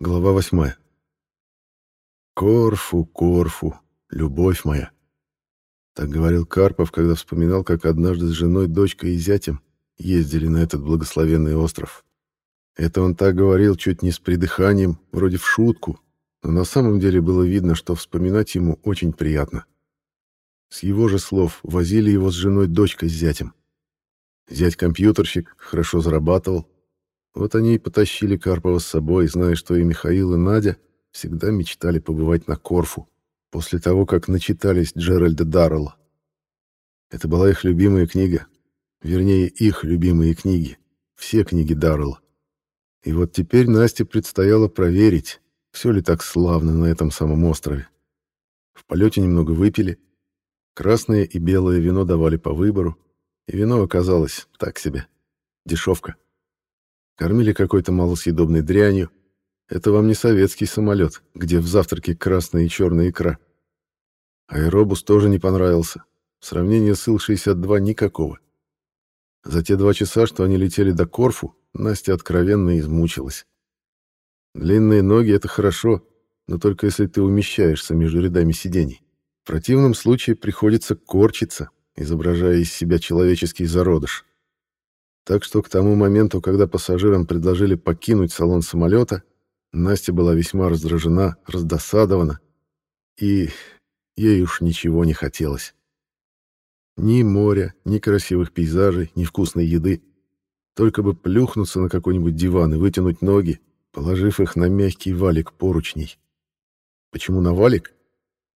Глава восьмая. «Корфу, Корфу, любовь моя!» Так говорил Карпов, когда вспоминал, как однажды с женой, дочкой и зятем ездили на этот благословенный остров. Это он так говорил чуть не с придыханием, вроде в шутку, но на самом деле было видно, что вспоминать ему очень приятно. С его же слов возили его с женой, дочкой с зятем. Зять-компьютерщик хорошо зарабатывал, вот они и потащили Карпова с собой, зная, что и Михаил, и Надя всегда мечтали побывать на Корфу, после того, как начитались Джеральда Даррелла. Это была их любимая книга, вернее, их любимые книги, все книги Даррелла. И вот теперь Насте предстояло проверить, все ли так славно на этом самом острове. В полете немного выпили, красное и белое вино давали по выбору, и вино оказалось так себе, дешевка. Кормили какой-то малосъедобной дрянью. Это вам не советский самолет, где в завтраке красная и черная икра. Аэробус тоже не понравился. Сравнения с Ил-62 никакого. За те два часа, что они летели до Корфу, Настя откровенно измучилась. Длинные ноги — это хорошо, но только если ты умещаешься между рядами сидений. В противном случае приходится корчиться, изображая из себя человеческий зародыш. Так что к тому моменту, когда пассажирам предложили покинуть салон самолета, Настя была весьма раздражена, раздосадована, и ей уж ничего не хотелось. Ни моря, ни красивых пейзажей, ни вкусной еды. Только бы плюхнуться на какой-нибудь диван и вытянуть ноги, положив их на мягкий валик поручней. Почему на валик?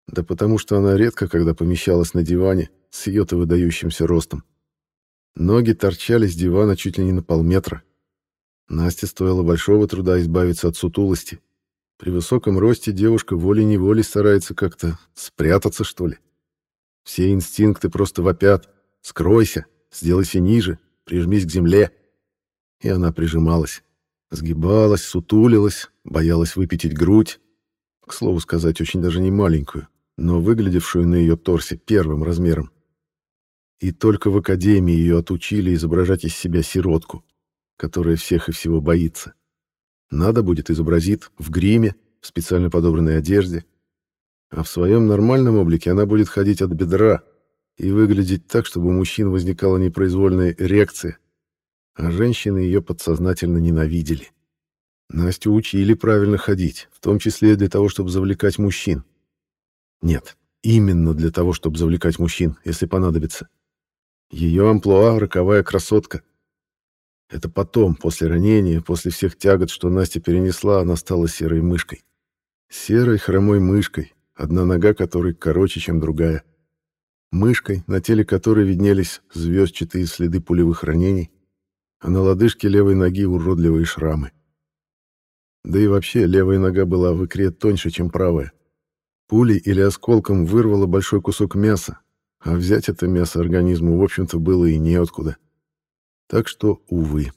Да потому что она редко когда помещалась на диване с ее-то выдающимся ростом. Ноги торчали с дивана чуть ли не на полметра. Насте стоило большого труда избавиться от сутулости. При высоком росте девушка волей-неволей старается как-то спрятаться, что ли. Все инстинкты просто вопят. «Скройся! Сделайся ниже! Прижмись к земле!» И она прижималась. Сгибалась, сутулилась, боялась выпятить грудь. К слову сказать, очень даже не маленькую, но выглядевшую на ее торсе первым размером. И только в академии ее отучили изображать из себя сиротку, которая всех и всего боится. Надо будет изобразит в гриме, в специально подобранной одежде, а в своем нормальном облике она будет ходить от бедра и выглядеть так, чтобы у мужчин возникала непроизвольная эрекция, а женщины ее подсознательно ненавидели. Настю учили правильно ходить, в том числе для того, чтобы завлекать мужчин. Нет, именно для того, чтобы завлекать мужчин, если понадобится. Ее амплуа — роковая красотка. Это потом, после ранения, после всех тягот, что Настя перенесла, она стала серой мышкой. Серой хромой мышкой, одна нога которой короче, чем другая. Мышкой, на теле которой виднелись звездчатые следы пулевых ранений, а на лодыжке левой ноги уродливые шрамы. Да и вообще, левая нога была в икре тоньше, чем правая. Пулей или осколком вырвала большой кусок мяса, а взять это мясо организму, в общем-то, было и неоткуда. Так что, увы.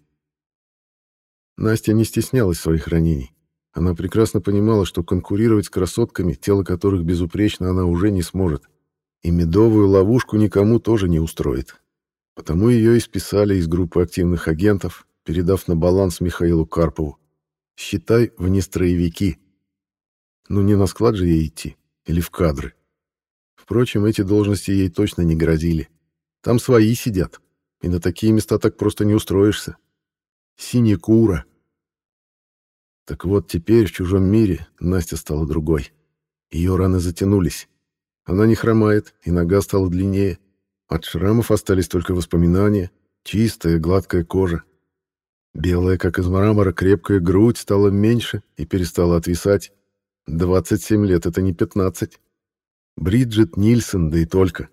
Настя не стеснялась своих ранений. Она прекрасно понимала, что конкурировать с красотками, тело которых безупречно, она уже не сможет. И медовую ловушку никому тоже не устроит. Потому ее и списали из группы активных агентов, передав на баланс Михаилу Карпову. Считай, вне строевики. Ну не на склад же ей идти, или в кадры. Впрочем, эти должности ей точно не грозили. Там свои сидят, и на такие места так просто не устроишься. Синекура. Так вот, теперь в чужом мире Настя стала другой. Ее раны затянулись. Она не хромает, и нога стала длиннее. От шрамов остались только воспоминания, чистая, гладкая кожа. Белая, как из мрамора, крепкая грудь стала меньше и перестала отвисать. 27 лет — это не 15. Бриджит Нильсон, да и только.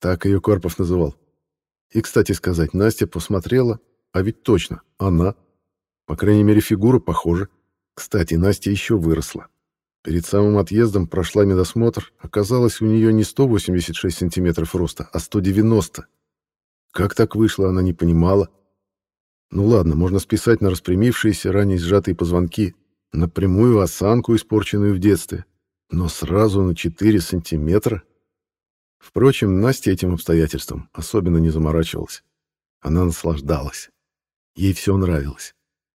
Так ее Корпов называл. И, кстати сказать, Настя посмотрела, а ведь точно, она. По крайней мере, фигура похожа. Кстати, Настя еще выросла. Перед самым отъездом прошла медосмотр. Оказалось, у нее не 186 сантиметров роста, а 190. Как так вышло, она не понимала. Ну ладно, можно списать на распрямившиеся, ранее сжатые позвонки, на прямую осанку, испорченную в детстве, но сразу на 4 сантиметра? Впрочем, Настя этим обстоятельством особенно не заморачивалась. Она наслаждалась. Ей все нравилось.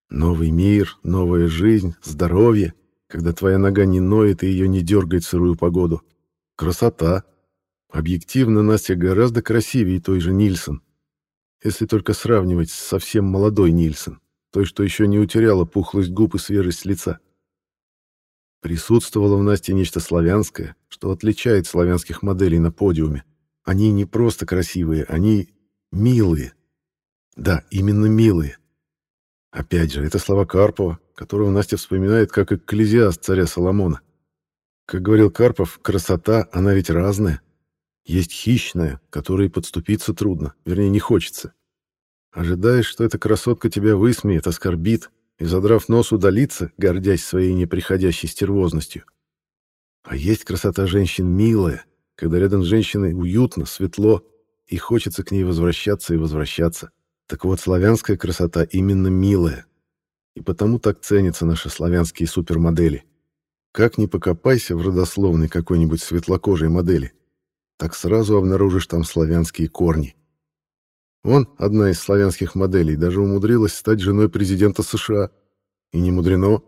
Новый мир, новая жизнь, здоровье, когда твоя нога не ноет и ее не дергает в сырую погоду. Красота. Объективно Настя гораздо красивее той же Нильсон. Если только сравнивать с совсем молодой Нильсон, той, что еще не утеряла пухлость губ и свежесть лица. Присутствовало в Насте нечто славянское, что отличает славянских моделей на подиуме. Они не просто красивые, они милые. Да, именно милые. Опять же, это слова Карпова, которого Настя вспоминает как экклезиаст царя Соломона. Как говорил Карпов, красота, она ведь разная. Есть хищная, которой подступиться трудно, вернее, не хочется. Ожидаешь, что эта красотка тебя высмеет, оскорбит, и, задрав нос, удалиться, гордясь своей неприходящей стервозностью. А есть красота женщин милая, когда рядом с женщиной уютно, светло, и хочется к ней возвращаться и возвращаться. Так вот, славянская красота именно милая. И потому так ценятся наши славянские супермодели. Как ни покопайся в родословной какой-нибудь светлокожей модели, так сразу обнаружишь там славянские корни. Он, одна из славянских моделей, даже умудрилась стать женой президента США. И не мудрено.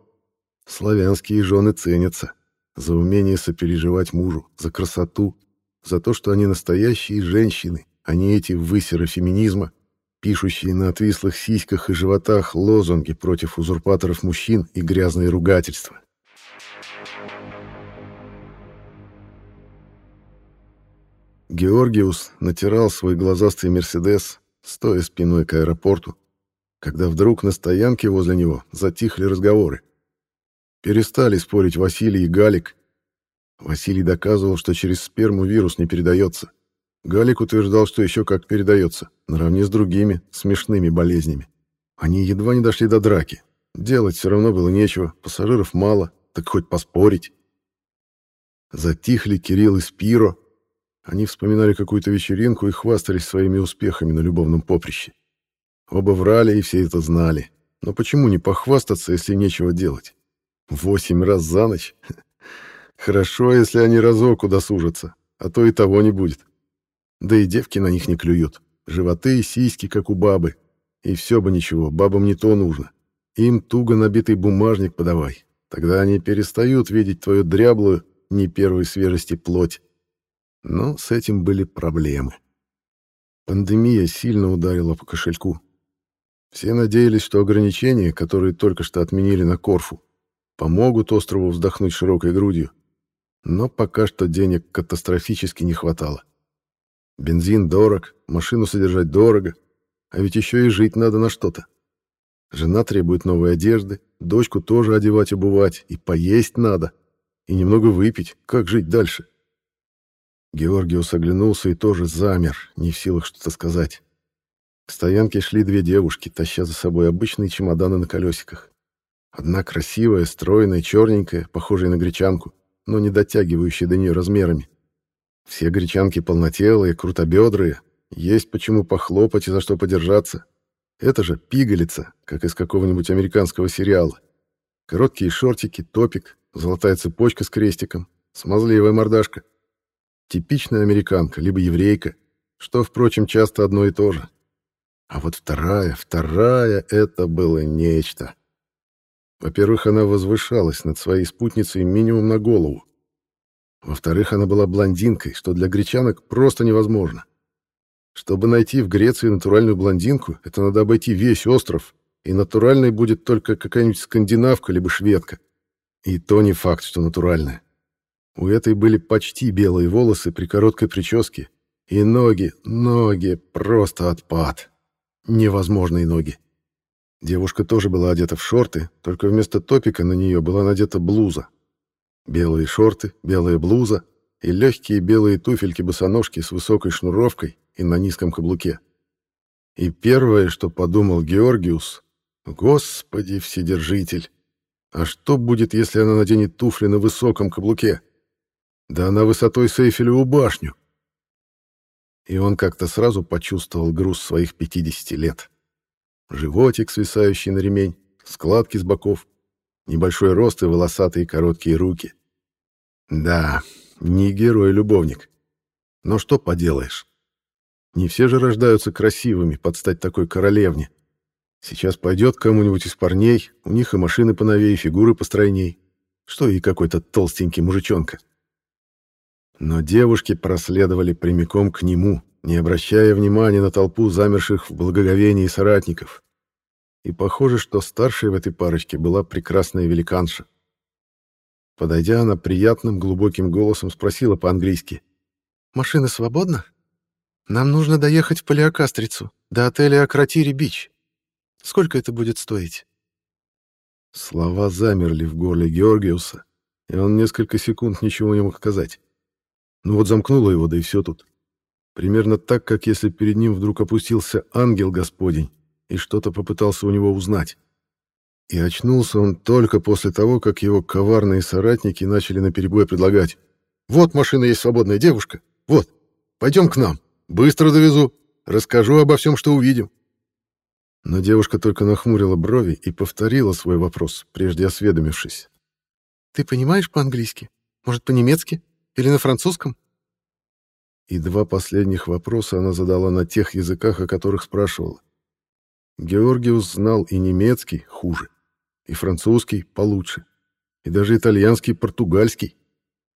Славянские жены ценятся. За умение сопереживать мужу, за красоту, за то, что они настоящие женщины, а не эти высеры феминизма, пишущие на отвислых сиськах и животах лозунги против узурпаторов мужчин и грязные ругательства. Георгиус натирал свой глазастый «Мерседес», стоя спиной к аэропорту, когда вдруг на стоянке возле него затихли разговоры. Перестали спорить Василий и Галик. Василий доказывал, что через сперму вирус не передается. Галик утверждал, что еще как передается, наравне с другими смешными болезнями. Они едва не дошли до драки. Делать все равно было нечего, пассажиров мало, так хоть поспорить. Затихли Кирилл и Спиро, они вспоминали какую-то вечеринку и хвастались своими успехами на любовном поприще. Оба врали, и все это знали. Но почему не похвастаться, если нечего делать? Восемь раз за ночь? Хорошо, если они разок удосужатся, а то и того не будет. Да и девки на них не клюют. Животы и сиськи, как у бабы. И все бы ничего, бабам не то нужно. Им туго набитый бумажник подавай. Тогда они перестают видеть твою дряблую, не первой свежести плоть. Но с этим были проблемы. Пандемия сильно ударила по кошельку. Все надеялись, что ограничения, которые только что отменили на Корфу, помогут острову вздохнуть широкой грудью. Но пока что денег катастрофически не хватало. Бензин дорог, машину содержать дорого, а ведь еще и жить надо на что-то. Жена требует новой одежды, дочку тоже одевать, обувать, и поесть надо, и немного выпить, как жить дальше. Георгиус оглянулся и тоже замер, не в силах что-то сказать. К стоянке шли две девушки, таща за собой обычные чемоданы на колесиках. Одна красивая, стройная, черненькая, похожая на гречанку, но не дотягивающая до нее размерами. Все гречанки полнотелые, крутобедрые, есть почему похлопать и за что подержаться. Это же пигалица, как из какого-нибудь американского сериала. Короткие шортики, топик, золотая цепочка с крестиком, смазливая мордашка. Типичная американка, либо еврейка, что, впрочем, часто одно и то же. А вот вторая, вторая — это было нечто. Во-первых, она возвышалась над своей спутницей минимум на голову. Во-вторых, она была блондинкой, что для гречанок просто невозможно. Чтобы найти в Греции натуральную блондинку, это надо обойти весь остров, и натуральной будет только какая-нибудь скандинавка либо шведка. И то не факт, что натуральная. У этой были почти белые волосы при короткой прическе, и ноги, ноги, просто отпад. Невозможные ноги. Девушка тоже была одета в шорты, только вместо топика на нее была надета блуза. Белые шорты, белая блуза и легкие белые туфельки-босоножки с высокой шнуровкой и на низком каблуке. И первое, что подумал Георгиус, «Господи, Вседержитель! А что будет, если она наденет туфли на высоком каблуке?» Да она высотой с Эйфелеву башню. И он как-то сразу почувствовал груз своих 50 лет. Животик, свисающий на ремень, складки с боков, небольшой рост и волосатые короткие руки. Да, не герой-любовник. Но что поделаешь? Не все же рождаются красивыми под стать такой королевне. Сейчас пойдет кому-нибудь из парней, у них и машины поновее, и фигуры постройней. Что и какой-то толстенький мужичонка. Но девушки проследовали прямиком к нему, не обращая внимания на толпу замерших в благоговении соратников. И похоже, что старшей в этой парочке была прекрасная великанша. Подойдя, она приятным глубоким голосом спросила по-английски. «Машина свободна? Нам нужно доехать в Палеокастрицу, до отеля Акротири-Бич. Сколько это будет стоить?» Слова замерли в горле Георгиуса, и он несколько секунд ничего не мог сказать. Ну вот замкнуло его, да и все тут. Примерно так, как если перед ним вдруг опустился ангел Господень и что-то попытался у него узнать. И очнулся он только после того, как его коварные соратники начали наперебой предлагать. «Вот машина есть свободная девушка. Вот, пойдем к нам. Быстро довезу. Расскажу обо всем, что увидим». Но девушка только нахмурила брови и повторила свой вопрос, прежде осведомившись. «Ты понимаешь по-английски? Может, по-немецки? Или на французском?» И два последних вопроса она задала на тех языках, о которых спрашивала. Георгиус знал и немецкий хуже, и французский получше, и даже итальянский, португальский.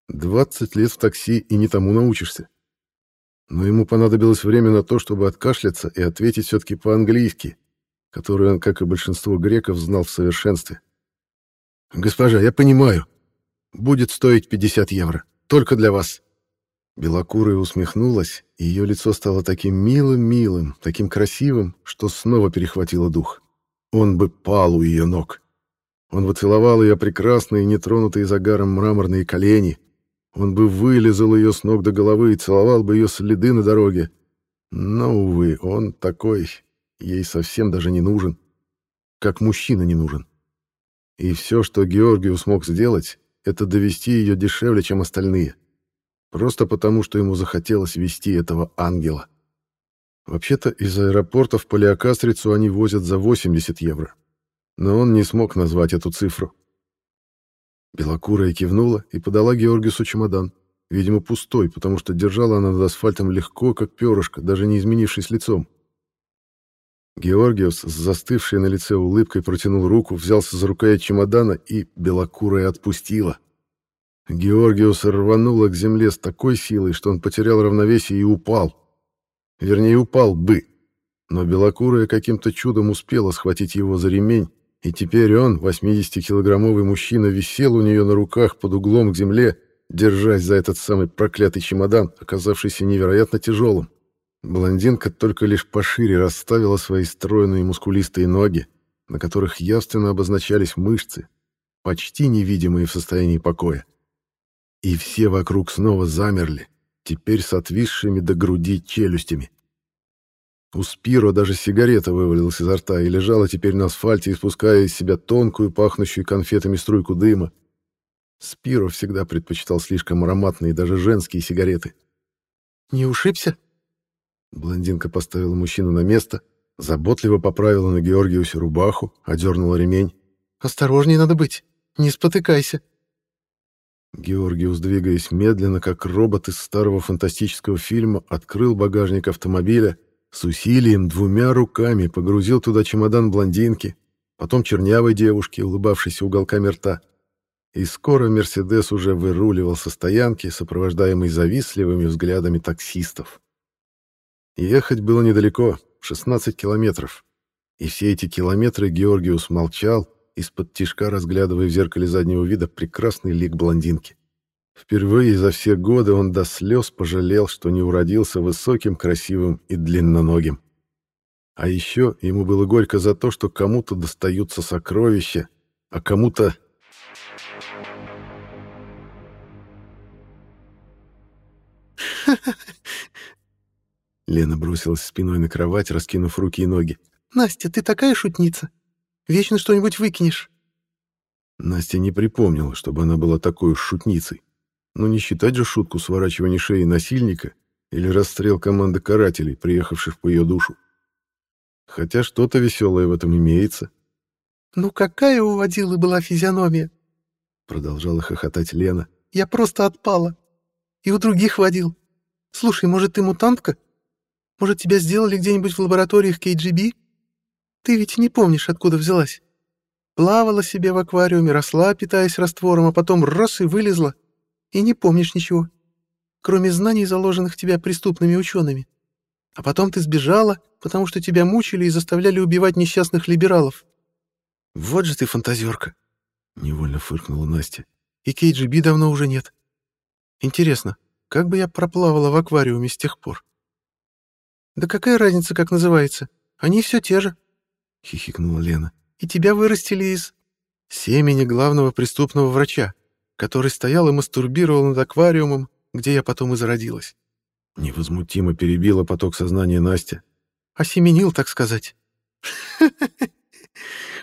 Двадцать лет в такси и не тому научишься. Но ему понадобилось время на то, чтобы откашляться и ответить все-таки по-английски, который он, как и большинство греков, знал в совершенстве. «Госпожа, я понимаю. Будет стоить 50 евро. Только для вас». Белокурая усмехнулась, и ее лицо стало таким милым-милым, таким красивым, что снова перехватило дух. Он бы пал у ее ног. Он бы целовал ее прекрасные, нетронутые загаром мраморные колени. Он бы вылезал ее с ног до головы и целовал бы ее следы на дороге. Но, увы, он такой, ей совсем даже не нужен. Как мужчина не нужен. И все, что Георгию смог сделать, это довести ее дешевле, чем остальные. Просто потому, что ему захотелось вести этого ангела. Вообще-то из аэропорта в Палеокастрицу они возят за 80 евро. Но он не смог назвать эту цифру. Белокурая кивнула и подала Георгиусу чемодан. Видимо, пустой, потому что держала она над асфальтом легко, как перышко, даже не изменившись лицом. Георгиус с застывшей на лице улыбкой протянул руку, взялся за рукоять чемодана и белокурая отпустила. Георгиус рвануло к земле с такой силой, что он потерял равновесие и упал. Вернее, упал бы. Но белокурая каким-то чудом успела схватить его за ремень, и теперь он, 80-килограммовый мужчина, висел у нее на руках под углом к земле, держась за этот самый проклятый чемодан, оказавшийся невероятно тяжелым. Блондинка только лишь пошире расставила свои стройные мускулистые ноги, на которых явственно обозначались мышцы, почти невидимые в состоянии покоя. И все вокруг снова замерли, теперь с отвисшими до груди челюстями. У Спиро даже сигарета вывалилась изо рта и лежала теперь на асфальте, испуская из себя тонкую, пахнущую конфетами струйку дыма. Спиро всегда предпочитал слишком ароматные, даже женские сигареты. «Не ушибся?» Блондинка поставила мужчину на место, заботливо поправила на Георгиусе рубаху, одернула ремень. «Осторожней надо быть, не спотыкайся». Георгиус, двигаясь медленно, как робот из старого фантастического фильма, открыл багажник автомобиля, с усилием двумя руками погрузил туда чемодан блондинки, потом чернявой девушки, улыбавшейся уголками рта. И скоро «Мерседес» уже выруливал со стоянки, сопровождаемый завистливыми взглядами таксистов. Ехать было недалеко, 16 километров. И все эти километры Георгиус молчал, из-под тишка разглядывая в зеркале заднего вида прекрасный лик блондинки. Впервые за все годы он до слез пожалел, что не уродился высоким, красивым и длинноногим. А еще ему было горько за то, что кому-то достаются сокровища, а кому-то... Лена бросилась спиной на кровать, раскинув руки и ноги. «Настя, ты такая шутница! Вечно что-нибудь выкинешь!» Настя не припомнила, чтобы она была такой уж шутницей. Но не считать же шутку сворачивания шеи насильника или расстрел команды карателей, приехавших по ее душу. Хотя что-то веселое в этом имеется. «Ну какая у водилы была физиономия?» Продолжала хохотать Лена. «Я просто отпала. И у других водил. Слушай, может, ты мутантка? Может, тебя сделали где-нибудь в лабораториях КГБ? Ты ведь не помнишь, откуда взялась. Плавала себе в аквариуме, росла, питаясь раствором, а потом рос и вылезла. И не помнишь ничего, кроме знаний, заложенных в тебя преступными учеными. А потом ты сбежала, потому что тебя мучили и заставляли убивать несчастных либералов. Вот же ты фантазерка. Невольно фыркнула Настя. И KGB давно уже нет. Интересно, как бы я проплавала в аквариуме с тех пор? Да какая разница, как называется? Они все те же. Хихикнула Лена и тебя вырастили из семени главного преступного врача, который стоял и мастурбировал над аквариумом, где я потом и зародилась. Невозмутимо перебила поток сознания Настя. Осеменил, так сказать.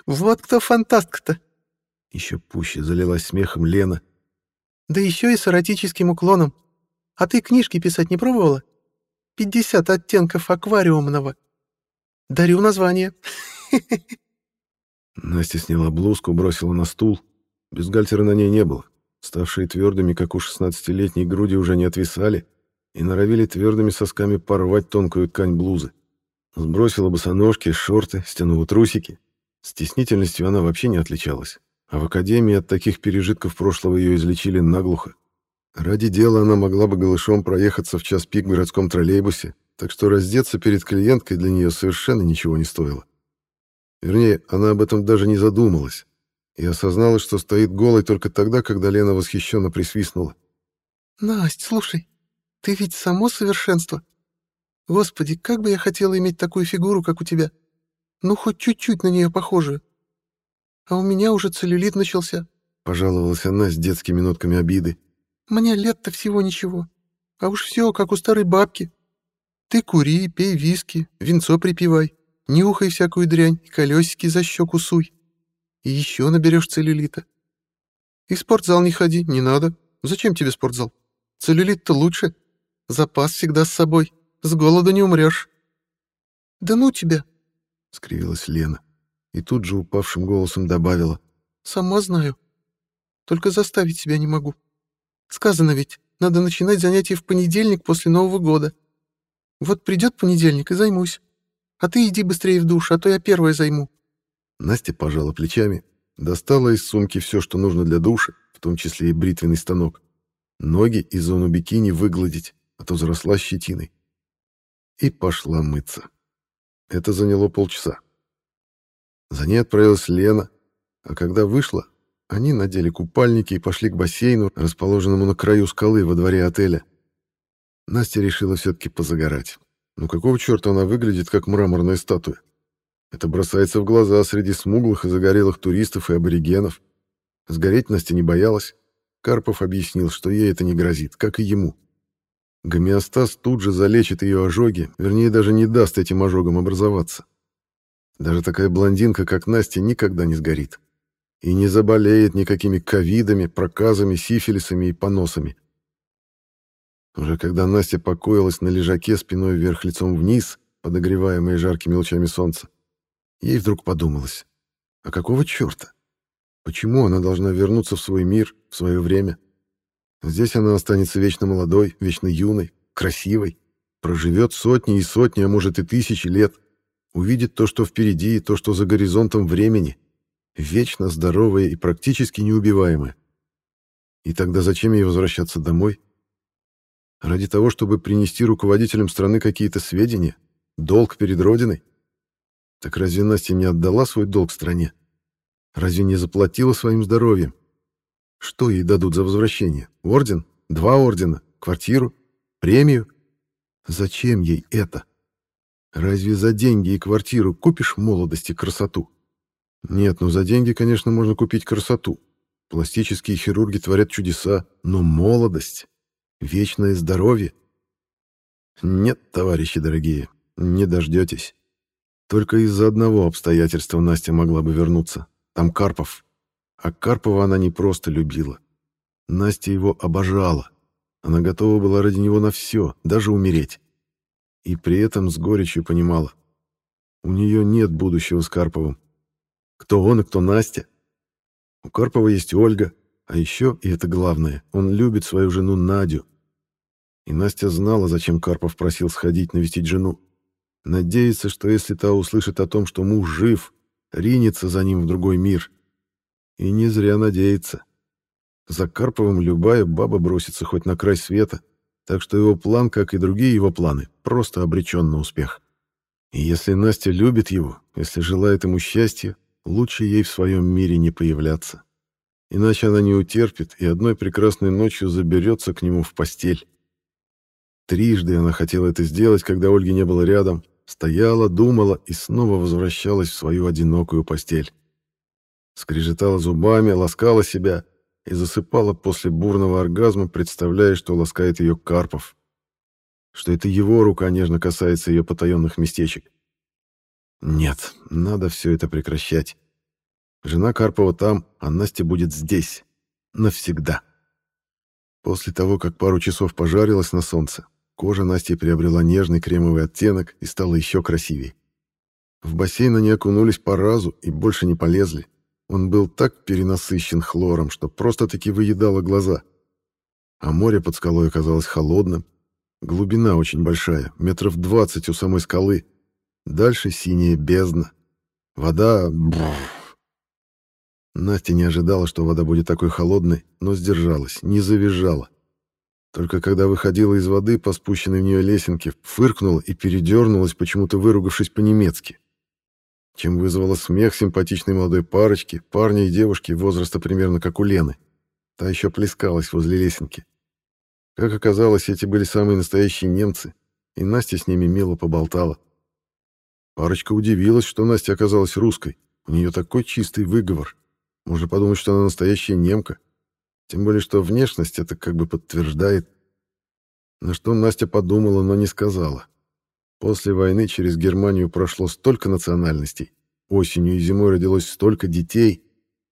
Вот кто фантастка-то. Еще пуще залилась смехом Лена. Да еще и с эротическим уклоном. А ты книжки писать не пробовала? Пятьдесят оттенков аквариумного. Дарю название. Настя сняла блузку, бросила на стул. Бюстгальтера на ней не было. Ставшие твердыми, как у шестнадцатилетней груди, уже не отвисали и норовили твердыми сосками порвать тонкую ткань блузы. Сбросила босоножки, шорты, стянула трусики. Стеснительностью она вообще не отличалась. А в академии от таких пережитков прошлого ее излечили наглухо. Ради дела она могла бы голышом проехаться в час пик в городском троллейбусе, так что раздеться перед клиенткой для нее совершенно ничего не стоило. Вернее, она об этом даже не задумалась. И осознала, что стоит голой только тогда, когда Лена восхищенно присвистнула. «Насть, слушай, ты ведь само совершенство. Господи, как бы я хотела иметь такую фигуру, как у тебя. Ну, хоть чуть-чуть на нее похожую. А у меня уже целлюлит начался», — пожаловалась она с детскими нотками обиды. «Мне лет-то всего ничего. А уж все, как у старой бабки. Ты кури, пей виски, винцо припивай. Нюхай всякую дрянь и колесики за щеку суй. И еще наберешь целлюлита. И в спортзал не ходи, не надо. Зачем тебе спортзал? Целлюлит-то лучше. Запас всегда с собой. С голоду не умрешь. Да ну тебя, — скривилась Лена. И тут же упавшим голосом добавила. Сама знаю. Только заставить себя не могу. Сказано ведь, надо начинать занятия в понедельник после Нового года. Вот придет понедельник и займусь. А ты иди быстрее в душ, а то я первая займу». Настя пожала плечами, достала из сумки все, что нужно для душа, в том числе и бритвенный станок. Ноги и зону бикини выгладить, а то заросла щетиной. И пошла мыться. Это заняло полчаса. За ней отправилась Лена, а когда вышла, они надели купальники и пошли к бассейну, расположенному на краю скалы во дворе отеля. Настя решила все-таки позагорать. Ну какого черта она выглядит, как мраморная статуя? Это бросается в глаза среди смуглых и загорелых туристов и аборигенов. Сгореть Настя не боялась. Карпов объяснил, что ей это не грозит, как и ему. Гомеостаз тут же залечит ее ожоги, вернее, даже не даст этим ожогам образоваться. Даже такая блондинка, как Настя, никогда не сгорит. И не заболеет никакими ковидами, проказами, сифилисами и поносами. Уже когда Настя покоилась на лежаке спиной вверх лицом вниз, подогреваемой жаркими лучами солнца, ей вдруг подумалось, а какого черта? Почему она должна вернуться в свой мир, в свое время? Здесь она останется вечно молодой, вечно юной, красивой, проживет сотни и сотни, а может и тысячи лет, увидит то, что впереди, и то, что за горизонтом времени, вечно здоровая и практически неубиваемая. И тогда зачем ей возвращаться домой? Ради того, чтобы принести руководителям страны какие-то сведения? Долг перед Родиной? Так разве Настя не отдала свой долг стране? Разве не заплатила своим здоровьем? Что ей дадут за возвращение? Орден? Два ордена? Квартиру? Премию? Зачем ей это? Разве за деньги и квартиру купишь молодость и красоту? Нет, ну за деньги, конечно, можно купить красоту. Пластические хирурги творят чудеса, но молодость... Вечное здоровье? Нет, товарищи дорогие, не дождетесь. Только из-за одного обстоятельства Настя могла бы вернуться. Там Карпов. А Карпова она не просто любила. Настя его обожала. Она готова была ради него на все, даже умереть. И при этом с горечью понимала. У нее нет будущего с Карповым. Кто он и кто Настя? У Карпова есть Ольга, а еще, и это главное, он любит свою жену Надю. И Настя знала, зачем Карпов просил сходить навестить жену. Надеется, что если та услышит о том, что муж жив, ринется за ним в другой мир. И не зря надеется. За Карповым любая баба бросится хоть на край света, так что его план, как и другие его планы, просто обречен на успех. И если Настя любит его, если желает ему счастья, лучше ей в своем мире не появляться. Иначе она не утерпит и одной прекрасной ночью заберется к нему в постель. Трижды она хотела это сделать, когда Ольги не было рядом, стояла, думала и снова возвращалась в свою одинокую постель. Скрежетала зубами, ласкала себя и засыпала после бурного оргазма, представляя, что ласкает ее Карпов. Что это его рука нежно касается ее потаенных местечек. Нет, надо все это прекращать. Жена Карпова там, а Настя будет здесь. Навсегда. После того, как пару часов пожарилась на солнце, кожа Насти приобрела нежный кремовый оттенок и стала еще красивее. В бассейн они окунулись по разу и больше не полезли. Он был так перенасыщен хлором, что просто-таки выедало глаза. А море под скалой оказалось холодным. Глубина очень большая, метров двадцать у самой скалы, Дальше синяя бездна. Вода... Бррр. Настя не ожидала, что вода будет такой холодной, но сдержалась, не завизжала. Только когда выходила из воды по спущенной в нее лесенке, фыркнула и передернулась, почему-то выругавшись по-немецки. Чем вызвала смех симпатичной молодой парочки, парня и девушки возраста примерно как у Лены. Та еще плескалась возле лесенки. Как оказалось, эти были самые настоящие немцы, и Настя с ними мило поболтала. Парочка удивилась, что Настя оказалась русской. У нее такой чистый выговор. Можно подумать, что она настоящая немка. Тем более, что внешность это как бы подтверждает. На что Настя подумала, но не сказала. После войны через Германию прошло столько национальностей, осенью и зимой родилось столько детей,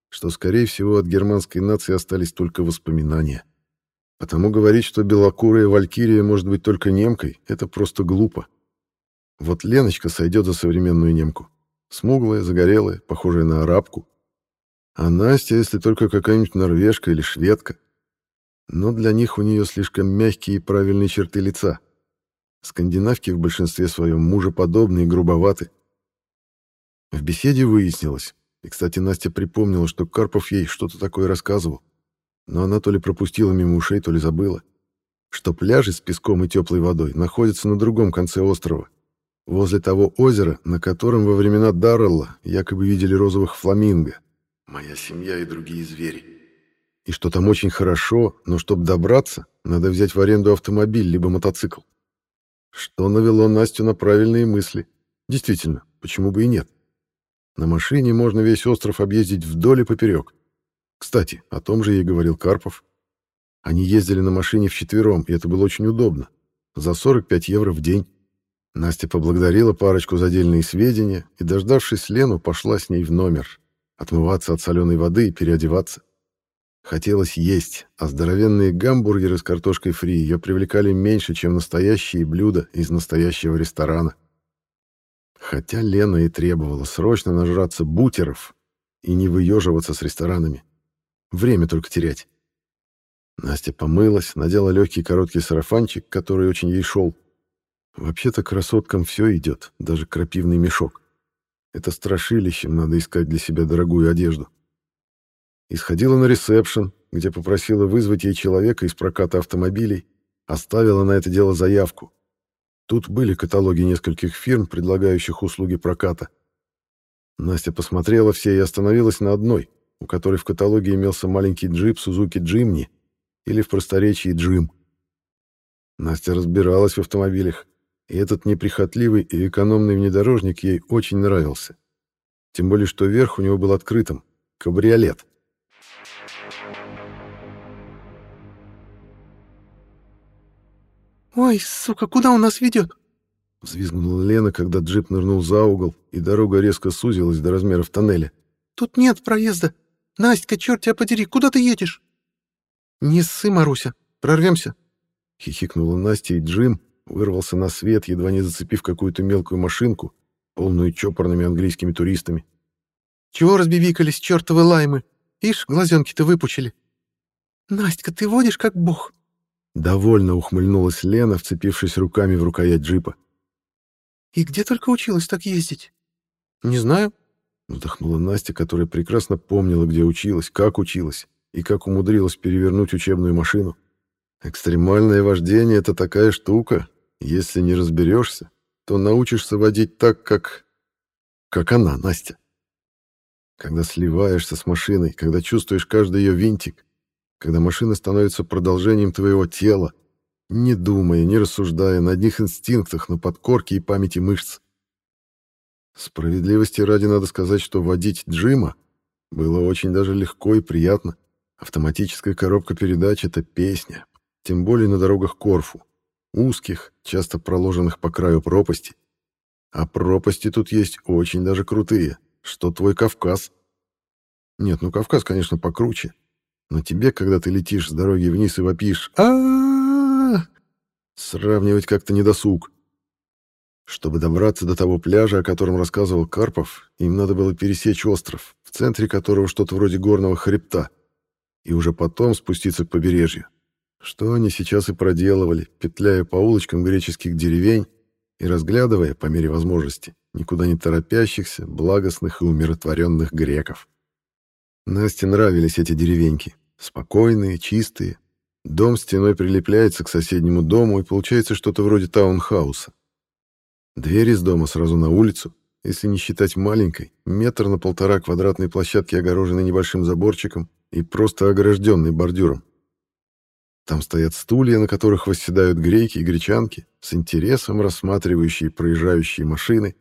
что, скорее всего, от германской нации остались только воспоминания. Потому говорить, что белокурая валькирия может быть только немкой, это просто глупо. Вот Леночка сойдет за современную немку. Смуглая, загорелая, похожая на арабку. А Настя, если только какая-нибудь норвежка или шведка. Но для них у нее слишком мягкие и правильные черты лица. Скандинавки в большинстве своем мужеподобные и грубоваты. В беседе выяснилось, и, кстати, Настя припомнила, что Карпов ей что-то такое рассказывал, но она то ли пропустила мимо ушей, то ли забыла, что пляжи с песком и теплой водой находятся на другом конце острова, возле того озера, на котором во времена Даррелла якобы видели розовых фламинго. Моя семья и другие звери. И что там очень хорошо, но чтобы добраться, надо взять в аренду автомобиль либо мотоцикл. Что навело Настю на правильные мысли. Действительно, почему бы и нет? На машине можно весь остров объездить вдоль и поперек. Кстати, о том же ей говорил Карпов. Они ездили на машине вчетвером, и это было очень удобно. За 45 евро в день. Настя поблагодарила парочку за дельные сведения и, дождавшись Лену, пошла с ней в номер. Отмываться от соленой воды и переодеваться. Хотелось есть, а здоровенные гамбургеры с картошкой фри ее привлекали меньше, чем настоящие блюда из настоящего ресторана. Хотя Лена и требовала срочно нажраться бутеров и не выеживаться с ресторанами. Время только терять. Настя помылась, надела легкий короткий сарафанчик, который очень ей шел, Вообще-то красоткам все идет, даже крапивный мешок. Это страшилищем надо искать для себя дорогую одежду. Исходила на ресепшн, где попросила вызвать ей человека из проката автомобилей, оставила на это дело заявку. Тут были каталоги нескольких фирм, предлагающих услуги проката. Настя посмотрела все и остановилась на одной, у которой в каталоге имелся маленький джип Сузуки Джимни или в просторечии Джим. Настя разбиралась в автомобилях, и этот неприхотливый и экономный внедорожник ей очень нравился. Тем более, что верх у него был открытым — кабриолет. «Ой, сука, куда он нас ведет?» Взвизгнула Лена, когда джип нырнул за угол, и дорога резко сузилась до размеров тоннеля. «Тут нет проезда. Настя, черт тебя подери, куда ты едешь?» «Не ссы, Маруся, прорвемся!» Хихикнула Настя, и Джим, вырвался на свет, едва не зацепив какую-то мелкую машинку, полную чопорными английскими туристами. «Чего разбибикались, чертовы лаймы? Ишь, глазенки-то выпучили!» «Настя, ты водишь как бог!» Довольно ухмыльнулась Лена, вцепившись руками в рукоять джипа. И где только училась так ездить? Не знаю. Вздохнула Настя, которая прекрасно помнила, где училась, как училась и как умудрилась перевернуть учебную машину. Экстремальное вождение — это такая штука. Если не разберешься, то научишься водить так, как... как она, Настя. Когда сливаешься с машиной, когда чувствуешь каждый ее винтик, когда машина становится продолжением твоего тела, не думая, не рассуждая, на одних инстинктах, на подкорке и памяти мышц. Справедливости ради надо сказать, что водить Джима было очень даже легко и приятно. Автоматическая коробка передач — это песня, тем более на дорогах Корфу, узких, часто проложенных по краю пропасти. А пропасти тут есть очень даже крутые, что твой Кавказ. Нет, ну Кавказ, конечно, покруче, но тебе, когда ты летишь с дороги вниз и вопишь а сравнивать как-то недосуг. Чтобы добраться до того пляжа, о котором рассказывал Карпов, им надо было пересечь остров, в центре которого что-то вроде горного хребта, и уже потом спуститься к побережью. Что они сейчас и проделывали, петляя по улочкам греческих деревень и разглядывая, по мере возможности, никуда не торопящихся, благостных и умиротворенных греков. Насте нравились эти деревеньки. Спокойные, чистые. Дом стеной прилепляется к соседнему дому, и получается что-то вроде таунхауса. Дверь из дома сразу на улицу, если не считать маленькой, метр на полтора квадратной площадки, огороженной небольшим заборчиком и просто огражденной бордюром. Там стоят стулья, на которых восседают греки и гречанки, с интересом рассматривающие проезжающие машины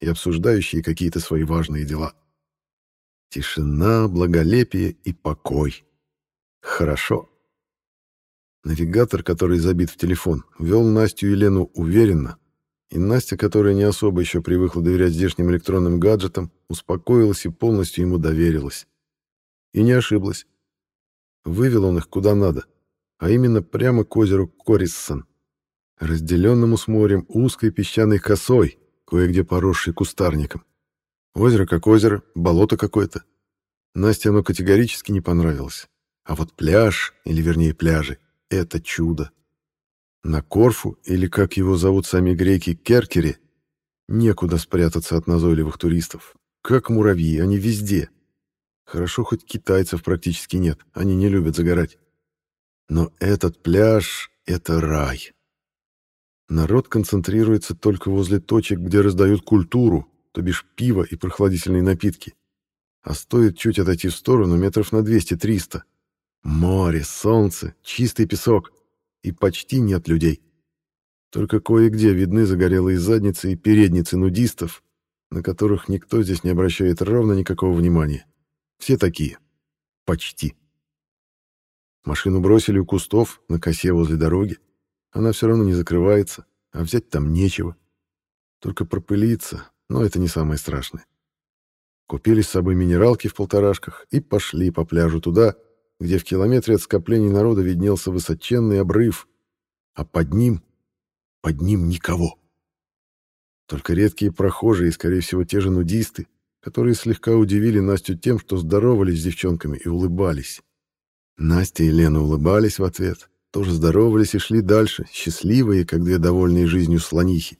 и обсуждающие какие-то свои важные дела. Тишина, благолепие и покой. Хорошо. Навигатор, который забит в телефон, вел Настю и Лену уверенно, и Настя, которая не особо еще привыкла доверять здешним электронным гаджетам, успокоилась и полностью ему доверилась. И не ошиблась. Вывел он их куда надо, а именно прямо к озеру Кориссон, разделенному с морем узкой песчаной косой, кое-где поросшей кустарником. Озеро как озеро, болото какое-то. Насте оно категорически не понравилось. А вот пляж, или вернее пляжи, это чудо. На Корфу, или как его зовут сами греки, Керкере, некуда спрятаться от назойливых туристов. Как муравьи, они везде. Хорошо, хоть китайцев практически нет, они не любят загорать. Но этот пляж — это рай. Народ концентрируется только возле точек, где раздают культуру, то бишь пиво и прохладительные напитки. А стоит чуть отойти в сторону метров на 200-300. Море, солнце, чистый песок и почти нет людей. Только кое-где видны загорелые задницы и передницы нудистов, на которых никто здесь не обращает ровно никакого внимания. Все такие. Почти. Машину бросили у кустов на косе возле дороги. Она все равно не закрывается, а взять там нечего. Только пропылиться, но это не самое страшное. Купили с собой минералки в полторашках и пошли по пляжу туда, где в километре от скоплений народа виднелся высоченный обрыв, а под ним, под ним никого. Только редкие прохожие и, скорее всего, те же нудисты, которые слегка удивили Настю тем, что здоровались с девчонками и улыбались. Настя и Лена улыбались в ответ, тоже здоровались и шли дальше, счастливые, как две довольные жизнью слонихи.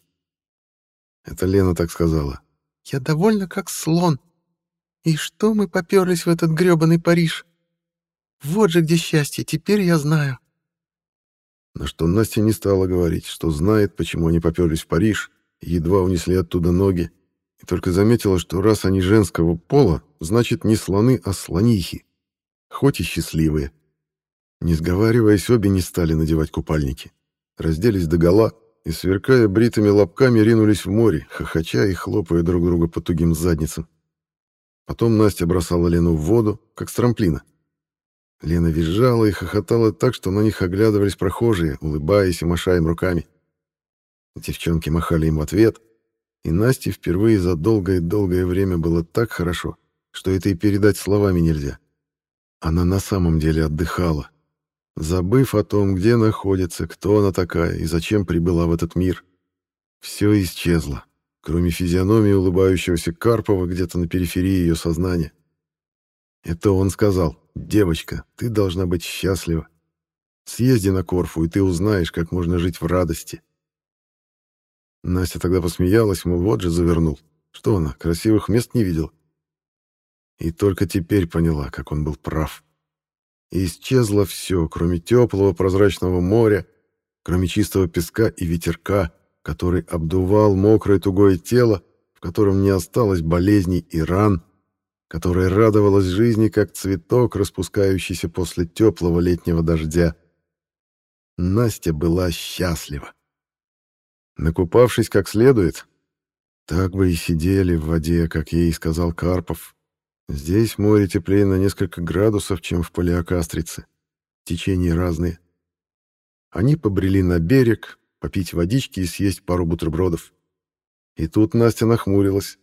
Это Лена так сказала. «Я довольна, как слон. И что мы поперлись в этот грёбаный Париж?» Вот же где счастье, теперь я знаю. На что Настя не стала говорить, что знает, почему они поперлись в Париж, и едва унесли оттуда ноги, и только заметила, что раз они женского пола, значит не слоны, а слонихи, хоть и счастливые. Не сговариваясь, обе не стали надевать купальники. Разделись догола и, сверкая бритыми лобками, ринулись в море, хохоча и хлопая друг друга по тугим задницам. Потом Настя бросала Лену в воду, как с трамплина. Лена визжала и хохотала так, что на них оглядывались прохожие, улыбаясь и махая им руками. Девчонки махали им в ответ, и Насте впервые за долгое-долгое время было так хорошо, что это и передать словами нельзя. Она на самом деле отдыхала, забыв о том, где находится, кто она такая и зачем прибыла в этот мир. Все исчезло, кроме физиономии улыбающегося Карпова где-то на периферии ее сознания. Это он сказал, «Девочка, ты должна быть счастлива. Съезди на Корфу, и ты узнаешь, как можно жить в радости». Настя тогда посмеялась, мол, вот же завернул. Что она, красивых мест не видела? И только теперь поняла, как он был прав. И исчезло все, кроме теплого прозрачного моря, кроме чистого песка и ветерка, который обдувал мокрое тугое тело, в котором не осталось болезней и ран, которое радовалось жизни, как цветок, распускающийся после теплого летнего дождя. Настя была счастлива. Накупавшись как следует, так бы и сидели в воде, как ей сказал Карпов. Здесь море теплее на несколько градусов, чем в Палеокастрице. Течения разные. Они побрели на берег, попить водички и съесть пару бутербродов. И тут Настя нахмурилась.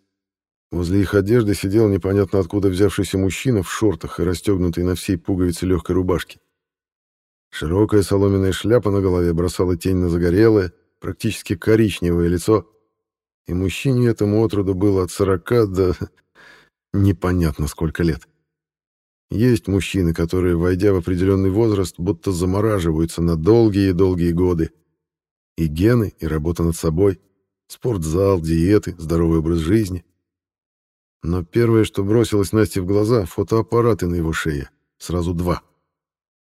Возле их одежды сидел непонятно откуда взявшийся мужчина в шортах и расстегнутый на всей пуговице легкой рубашки. Широкая соломенная шляпа на голове бросала тень на загорелое, практически коричневое лицо, и мужчине этому отроду было от сорока до непонятно сколько лет. Есть мужчины, которые, войдя в определенный возраст, будто замораживаются на долгие-долгие годы. И гены, и работа над собой, спортзал, диеты, здоровый образ жизни. Но первое, что бросилось Насте в глаза, фотоаппараты на его шее. Сразу два.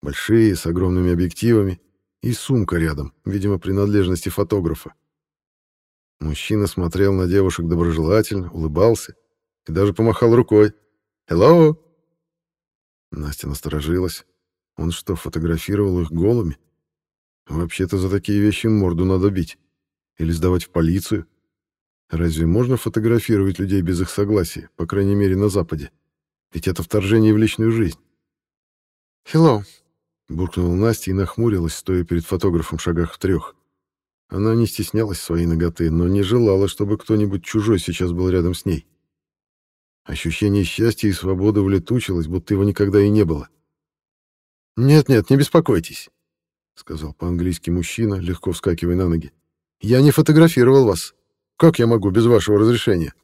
Большие, с огромными объективами, и сумка рядом, видимо, принадлежности фотографа. Мужчина смотрел на девушек доброжелательно, улыбался и даже помахал рукой. «Hello!» Настя насторожилась. Он что, фотографировал их голыми? Вообще-то за такие вещи морду надо бить. Или сдавать в полицию. Разве можно фотографировать людей без их согласия, по крайней мере, на Западе? Ведь это вторжение в личную жизнь. «Hello!» — буркнула Настя и нахмурилась, стоя перед фотографом в шагах в трех. Она не стеснялась своей ноготы, но не желала, чтобы кто-нибудь чужой сейчас был рядом с ней. Ощущение счастья и свободы улетучилось, будто его никогда и не было. «Нет-нет, не беспокойтесь», — сказал по-английски мужчина, легко вскакивая на ноги. «Я не фотографировал вас. Как я могу без вашего разрешения?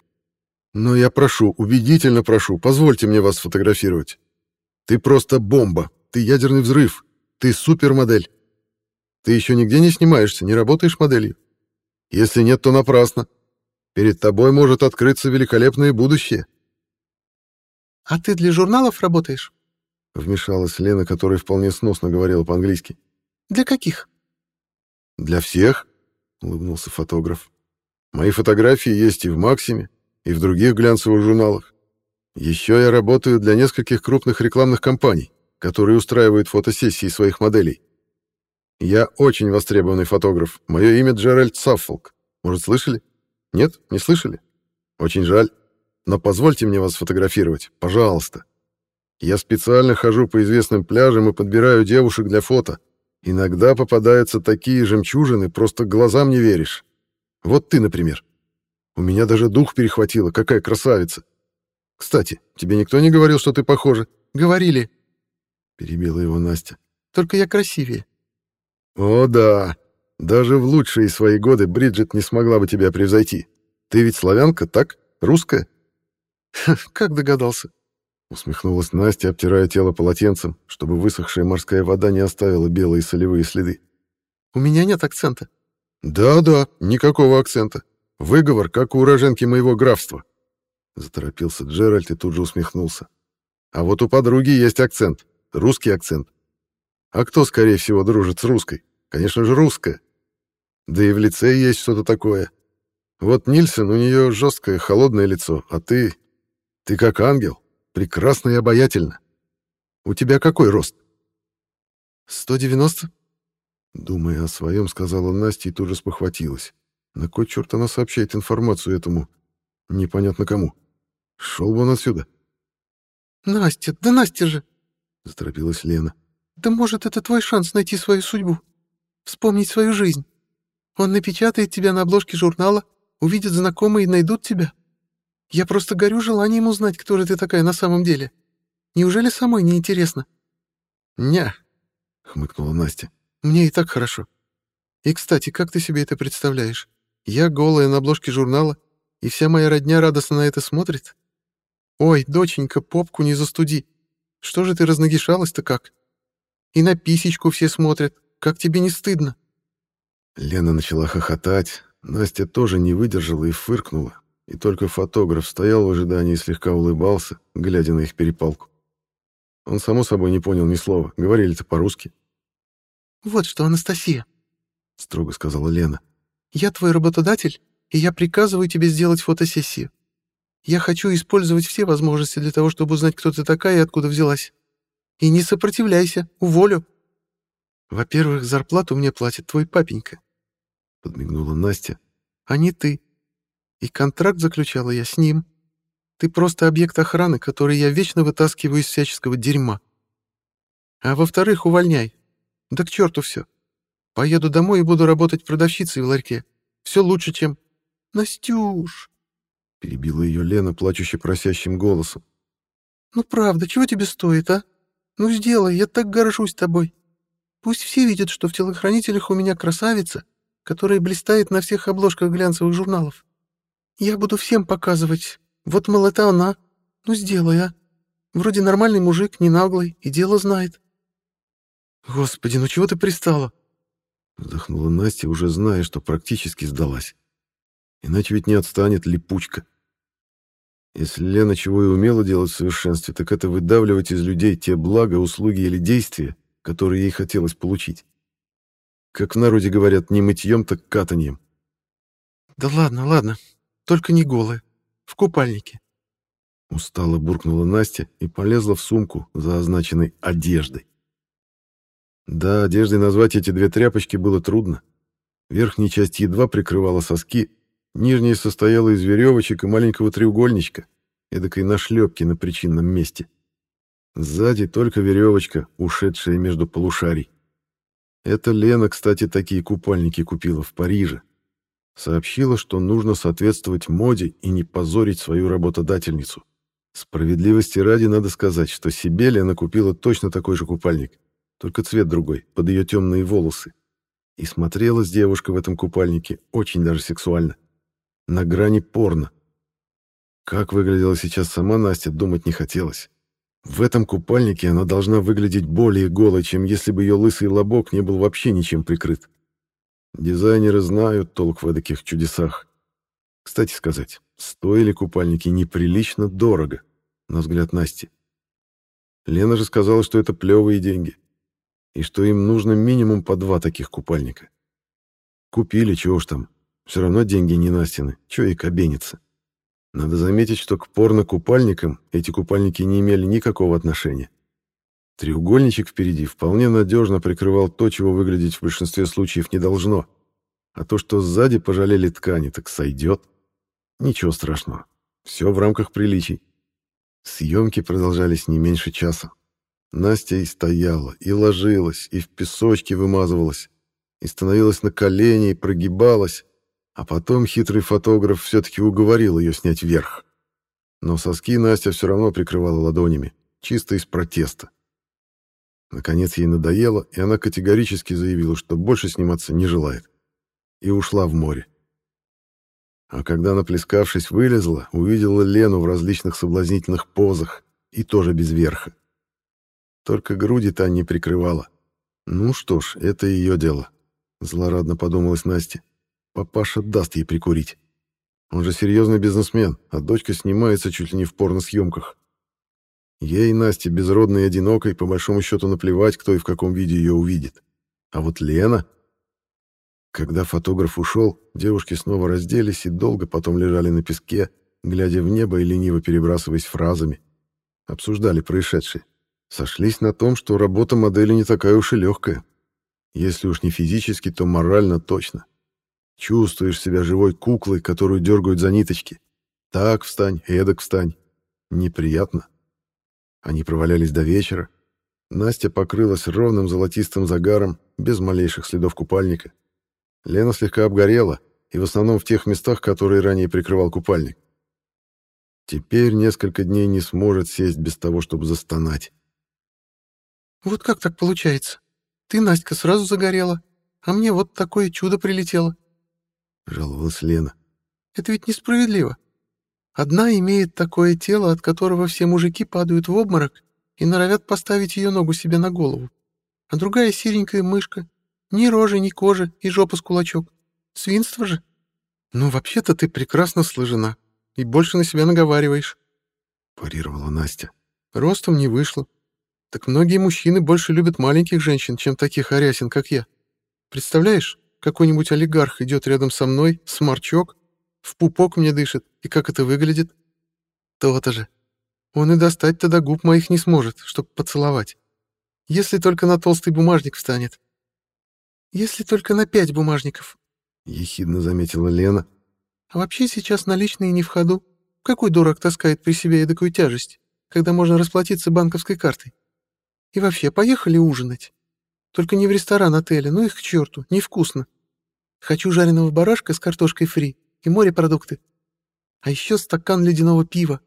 Но я прошу, убедительно прошу, позвольте мне вас фотографировать. Ты просто бомба, ты ядерный взрыв, ты супермодель. Ты еще нигде не снимаешься, не работаешь моделью? Если нет, то напрасно. Перед тобой может открыться великолепное будущее. «А ты для журналов работаешь?» Вмешалась Лена, которая вполне сносно говорила по-английски. «Для каких?» «Для всех», — улыбнулся фотограф. «Мои фотографии есть и в «Максиме», и в других глянцевых журналах. Еще я работаю для нескольких крупных рекламных компаний, которые устраивают фотосессии своих моделей. Я очень востребованный фотограф. Мое имя Джеральд Саффолк. Может, слышали? Нет, не слышали? Очень жаль. Но позвольте мне вас сфотографировать, пожалуйста. Я специально хожу по известным пляжам и подбираю девушек для фото. Иногда попадаются такие жемчужины, просто глазам не веришь. Вот ты, например. У меня даже дух перехватило, какая красавица. Кстати, тебе никто не говорил, что ты похожа? Говорили. Перебила его Настя. Только я красивее. О, да. Даже в лучшие свои годы Бриджит не смогла бы тебя превзойти. Ты ведь славянка, так? Русская? «Как догадался?» Усмехнулась Настя, обтирая тело полотенцем, чтобы высохшая морская вода не оставила белые солевые следы. «У меня нет акцента». «Да-да, никакого акцента. Выговор, как у уроженки моего графства». Заторопился Джеральд и тут же усмехнулся. «А вот у подруги есть акцент. Русский акцент. А кто, скорее всего, дружит с русской? Конечно же, русская. Да и в лице есть что-то такое. Вот Нильсон, у нее жесткое, холодное лицо, а ты ты как ангел, прекрасно и обаятельно. У тебя какой рост? 190. Думая о своем, сказала Настя и тут же спохватилась. На кой черт она сообщает информацию этому непонятно кому? Шел бы он отсюда. Настя, да Настя же! Заторопилась Лена. Да может, это твой шанс найти свою судьбу, вспомнить свою жизнь. Он напечатает тебя на обложке журнала, увидят знакомые и найдут тебя. Я просто горю желанием узнать, кто же ты такая на самом деле. Неужели самой не интересно? «Ня», — хмыкнула Настя. «Мне и так хорошо. И, кстати, как ты себе это представляешь? Я голая на обложке журнала, и вся моя родня радостно на это смотрит? Ой, доченька, попку не застуди. Что же ты разногишалась-то как? И на писечку все смотрят. Как тебе не стыдно?» Лена начала хохотать, Настя тоже не выдержала и фыркнула, и только фотограф стоял в ожидании и слегка улыбался, глядя на их перепалку. Он, само собой, не понял ни слова, говорили-то по-русски. «Вот что, Анастасия», — строго сказала Лена. «Я твой работодатель, и я приказываю тебе сделать фотосессию. Я хочу использовать все возможности для того, чтобы узнать, кто ты такая и откуда взялась. И не сопротивляйся, уволю. Во-первых, зарплату мне платит твой папенька, — подмигнула Настя, — а не ты. И контракт заключала я с ним. Ты просто объект охраны, который я вечно вытаскиваю из всяческого дерьма. А во-вторых, увольняй. Да к черту все. Поеду домой и буду работать продавщицей в ларьке. Все лучше, чем... Настюш! Перебила ее Лена, плачуще просящим голосом. Ну правда, чего тебе стоит, а? Ну сделай, я так горжусь тобой. Пусть все видят, что в телохранителях у меня красавица, которая блистает на всех обложках глянцевых журналов. Я буду всем показывать. Вот, мол, это она. Ну сделай, а? Вроде нормальный мужик, не наглый, и дело знает. Господи, ну чего ты пристала? Вздохнула Настя, уже зная, что практически сдалась. Иначе ведь не отстанет липучка. Если Лена чего и умела делать в совершенстве, так это выдавливать из людей те блага, услуги или действия, которые ей хотелось получить. Как в народе говорят, не мытьем, так катаньем. «Да ладно, ладно, только не голая, в купальнике». Устало буркнула Настя и полезла в сумку за означенной одеждой. Да, одеждой назвать эти две тряпочки было трудно. Верхняя часть едва прикрывала соски, нижняя состояла из веревочек и маленького треугольничка, эдакой нашлепки на причинном месте. Сзади только веревочка, ушедшая между полушарий. Это Лена, кстати, такие купальники купила в Париже. Сообщила, что нужно соответствовать моде и не позорить свою работодательницу. Справедливости ради надо сказать, что себе Лена купила точно такой же купальник, только цвет другой, под ее темные волосы. И смотрелась девушка в этом купальнике очень даже сексуально. На грани порно. Как выглядела сейчас сама Настя, думать не хотелось. В этом купальнике она должна выглядеть более голой, чем если бы ее лысый лобок не был вообще ничем прикрыт. Дизайнеры знают толк в таких чудесах. Кстати сказать, стоили купальники неприлично дорого, на взгляд Насти. Лена же сказала, что это плевые деньги и что им нужно минимум по два таких купальника. Купили, чего уж там, все равно деньги не Настины, чего и кабениться. Надо заметить, что к порно-купальникам эти купальники не имели никакого отношения. Треугольничек впереди вполне надежно прикрывал то, чего выглядеть в большинстве случаев не должно. А то, что сзади пожалели ткани, так сойдет. Ничего страшного. Все в рамках приличий. Съемки продолжались не меньше часа. Настя и стояла, и ложилась, и в песочке вымазывалась, и становилась на колени, и прогибалась, а потом хитрый фотограф все-таки уговорил ее снять вверх. Но соски Настя все равно прикрывала ладонями, чисто из протеста. Наконец ей надоело, и она категорически заявила, что больше сниматься не желает. И ушла в море. А когда, наплескавшись, вылезла, увидела Лену в различных соблазнительных позах, и тоже без верха. Только груди та не прикрывала. Ну что ж, это ее дело. Злорадно подумалась Настя. Папаша даст ей прикурить. Он же серьезный бизнесмен, а дочка снимается чуть ли не в порносъемках. Ей, Насте, безродной и одинокой, по большому счету наплевать, кто и в каком виде ее увидит. А вот Лена... Когда фотограф ушел, девушки снова разделись и долго потом лежали на песке, глядя в небо и лениво перебрасываясь фразами. Обсуждали происшедшее. Сошлись на том, что работа модели не такая уж и легкая. Если уж не физически, то морально точно. Чувствуешь себя живой куклой, которую дергают за ниточки. Так встань, эдак встань. Неприятно. Они провалялись до вечера. Настя покрылась ровным золотистым загаром, без малейших следов купальника. Лена слегка обгорела, и в основном в тех местах, которые ранее прикрывал купальник. Теперь несколько дней не сможет сесть без того, чтобы застонать. «Вот как так получается? Ты, Настя, сразу загорела, а мне вот такое чудо прилетело», — жаловалась Лена. «Это ведь несправедливо. Одна имеет такое тело, от которого все мужики падают в обморок и норовят поставить ее ногу себе на голову, а другая серенькая мышка, ни рожи, ни кожи и жопа с кулачок. Свинство же. «Ну, вообще-то ты прекрасно сложена и больше на себя наговариваешь», — парировала Настя. «Ростом не вышло. Так многие мужчины больше любят маленьких женщин, чем таких арясин, как я. Представляешь, какой-нибудь олигарх идет рядом со мной, сморчок, в пупок мне дышит, и как это выглядит? То-то же. Он и достать тогда губ моих не сможет, чтоб поцеловать. Если только на толстый бумажник встанет. Если только на пять бумажников, — ехидно заметила Лена. А вообще сейчас наличные не в ходу. Какой дурак таскает при себе эдакую тяжесть, когда можно расплатиться банковской картой? И вообще, поехали ужинать. Только не в ресторан отеля, ну их к черту, невкусно. Хочу жареного барашка с картошкой фри и морепродукты. А еще стакан ледяного пива.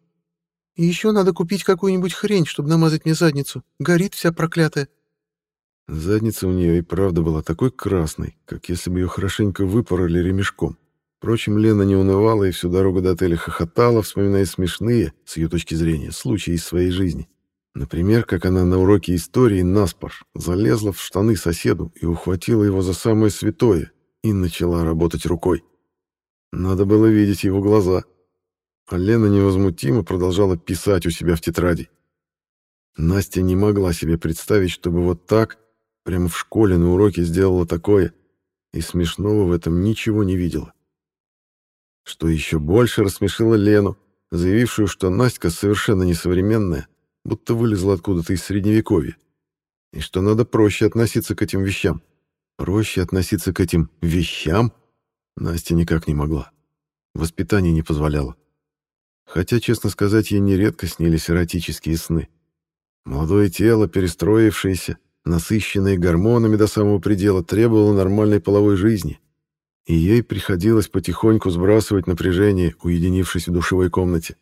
И еще надо купить какую-нибудь хрень, чтобы намазать мне задницу. Горит вся проклятая. Задница у нее и правда была такой красной, как если бы ее хорошенько выпороли ремешком. Впрочем, Лена не унывала и всю дорогу до отеля хохотала, вспоминая смешные, с ее точки зрения, случаи из своей жизни. Например, как она на уроке истории наспор залезла в штаны соседу и ухватила его за самое святое и начала работать рукой. Надо было видеть его глаза. А Лена невозмутимо продолжала писать у себя в тетради. Настя не могла себе представить, чтобы вот так, прямо в школе на уроке сделала такое, и смешного в этом ничего не видела. Что еще больше рассмешило Лену, заявившую, что Настя совершенно несовременная, будто вылезла откуда-то из Средневековья, и что надо проще относиться к этим вещам. Проще относиться к этим вещам Настя никак не могла. Воспитание не позволяло. Хотя, честно сказать, ей нередко снились эротические сны. Молодое тело, перестроившееся, насыщенное гормонами до самого предела, требовало нормальной половой жизни, и ей приходилось потихоньку сбрасывать напряжение, уединившись в душевой комнате,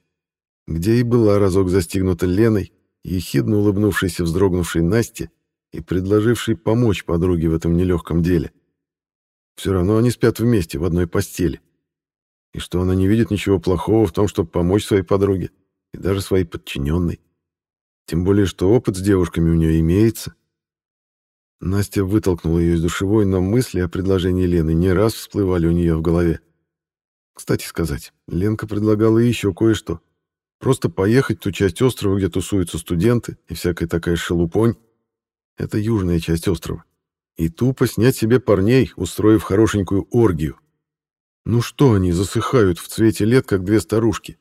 где и была разок застигнута Леной, ехидно улыбнувшейся вздрогнувшей Насте и предложившей помочь подруге в этом нелегком деле. Все равно они спят вместе в одной постели. И что она не видит ничего плохого в том, чтобы помочь своей подруге и даже своей подчиненной. Тем более, что опыт с девушками у нее имеется. Настя вытолкнула ее из душевой, но мысли о предложении Лены не раз всплывали у нее в голове. Кстати сказать, Ленка предлагала еще кое-что. Просто поехать в ту часть острова, где тусуются студенты и всякая такая шелупонь. Это южная часть острова и тупо снять себе парней, устроив хорошенькую оргию. Ну что они засыхают в цвете лет, как две старушки?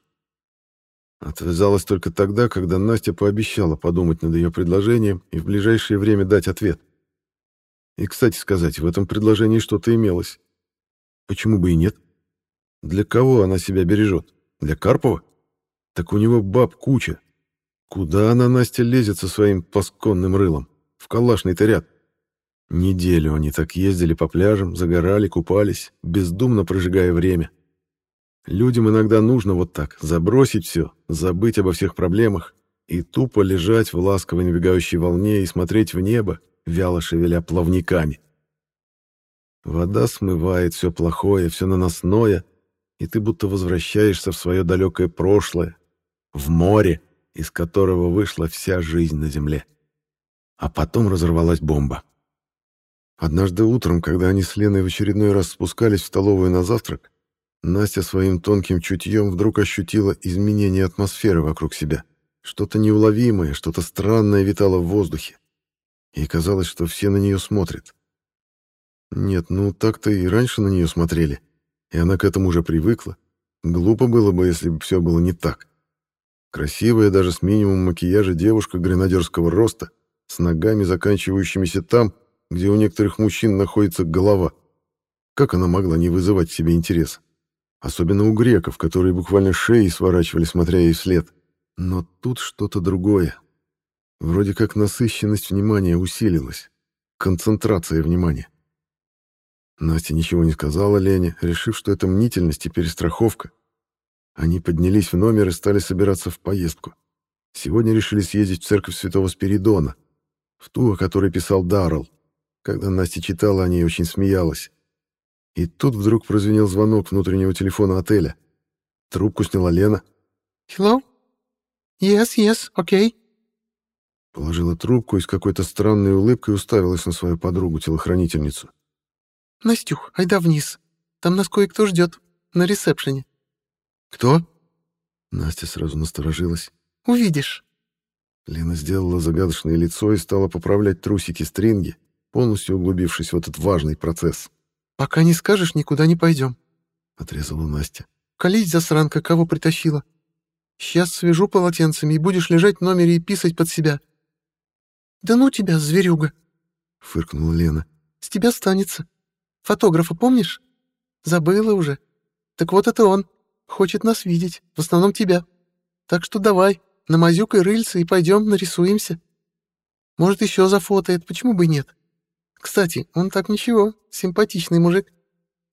Отвязалась только тогда, когда Настя пообещала подумать над ее предложением и в ближайшее время дать ответ. И, кстати сказать, в этом предложении что-то имелось. Почему бы и нет? Для кого она себя бережет? Для Карпова? Так у него баб куча. Куда она, Настя, лезет со своим пасконным рылом? В калашный-то ряд. Неделю они так ездили по пляжам, загорали, купались, бездумно прожигая время. Людям иногда нужно вот так забросить все, забыть обо всех проблемах и тупо лежать в ласковой набегающей волне и смотреть в небо, вяло шевеля плавниками. Вода смывает все плохое, все наносное, и ты будто возвращаешься в свое далекое прошлое, в море, из которого вышла вся жизнь на земле. А потом разорвалась бомба. Однажды утром, когда они с Леной в очередной раз спускались в столовую на завтрак, Настя своим тонким чутьем вдруг ощутила изменение атмосферы вокруг себя. Что-то неуловимое, что-то странное витало в воздухе. И казалось, что все на нее смотрят. Нет, ну так-то и раньше на нее смотрели, и она к этому уже привыкла. Глупо было бы, если бы все было не так. Красивая даже с минимумом макияжа девушка гренадерского роста, с ногами, заканчивающимися там, где у некоторых мужчин находится голова. Как она могла не вызывать в себе интерес? Особенно у греков, которые буквально шеи сворачивали, смотря ей вслед. Но тут что-то другое. Вроде как насыщенность внимания усилилась. Концентрация внимания. Настя ничего не сказала Лене, решив, что это мнительность и перестраховка. Они поднялись в номер и стали собираться в поездку. Сегодня решили съездить в церковь Святого Спиридона, в ту, о которой писал Даррелл. Когда Настя читала о ней, очень смеялась. И тут вдруг прозвенел звонок внутреннего телефона отеля. Трубку сняла Лена. «Hello? Yes, yes, okay». Положила трубку и с какой-то странной улыбкой уставилась на свою подругу-телохранительницу. «Настюх, айда вниз. Там нас кое-кто ждет. на ресепшене». «Кто?» Настя сразу насторожилась. «Увидишь». Лена сделала загадочное лицо и стала поправлять трусики-стринги, полностью углубившись в этот важный процесс. «Пока не скажешь, никуда не пойдем», — отрезала Настя. «Колись, засранка, кого притащила. Сейчас свяжу полотенцами, и будешь лежать в номере и писать под себя». «Да ну тебя, зверюга!» — фыркнула Лена. «С тебя станется. Фотографа помнишь? Забыла уже. Так вот это он. Хочет нас видеть, в основном тебя. Так что давай, намазюкай рыльца и пойдем нарисуемся. Может, еще зафотает, почему бы и нет? Кстати, он так ничего, симпатичный мужик.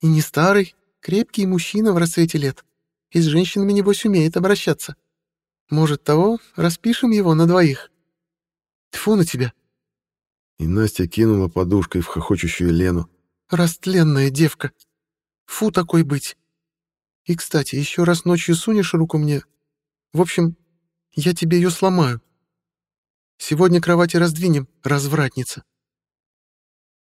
И не старый, крепкий мужчина в расцвете лет. И с женщинами, небось, умеет обращаться. Может, того, распишем его на двоих. Тьфу на тебя. И Настя кинула подушкой в хохочущую Лену. Растленная девка. Фу такой быть. И, кстати, еще раз ночью сунешь руку мне. В общем, я тебе ее сломаю. Сегодня кровати раздвинем, развратница.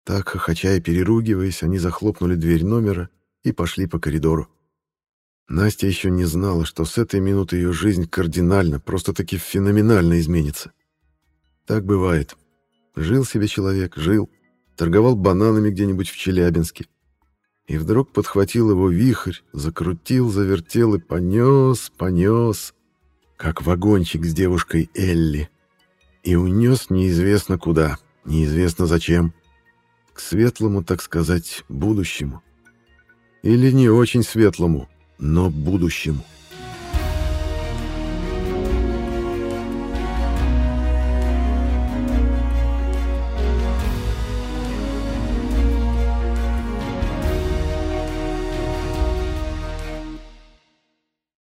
Так, хохоча и переругиваясь, они захлопнули дверь номера и пошли по коридору. Настя еще не знала, что с этой минуты ее жизнь кардинально, просто-таки феноменально изменится. Так бывает. Жил себе человек, жил, торговал бананами где-нибудь в Челябинске. И вдруг подхватил его вихрь, закрутил, завертел и понес, понес, как вагончик с девушкой Элли. И унес неизвестно куда, неизвестно зачем к светлому, так сказать, будущему. Или не очень светлому, но будущему.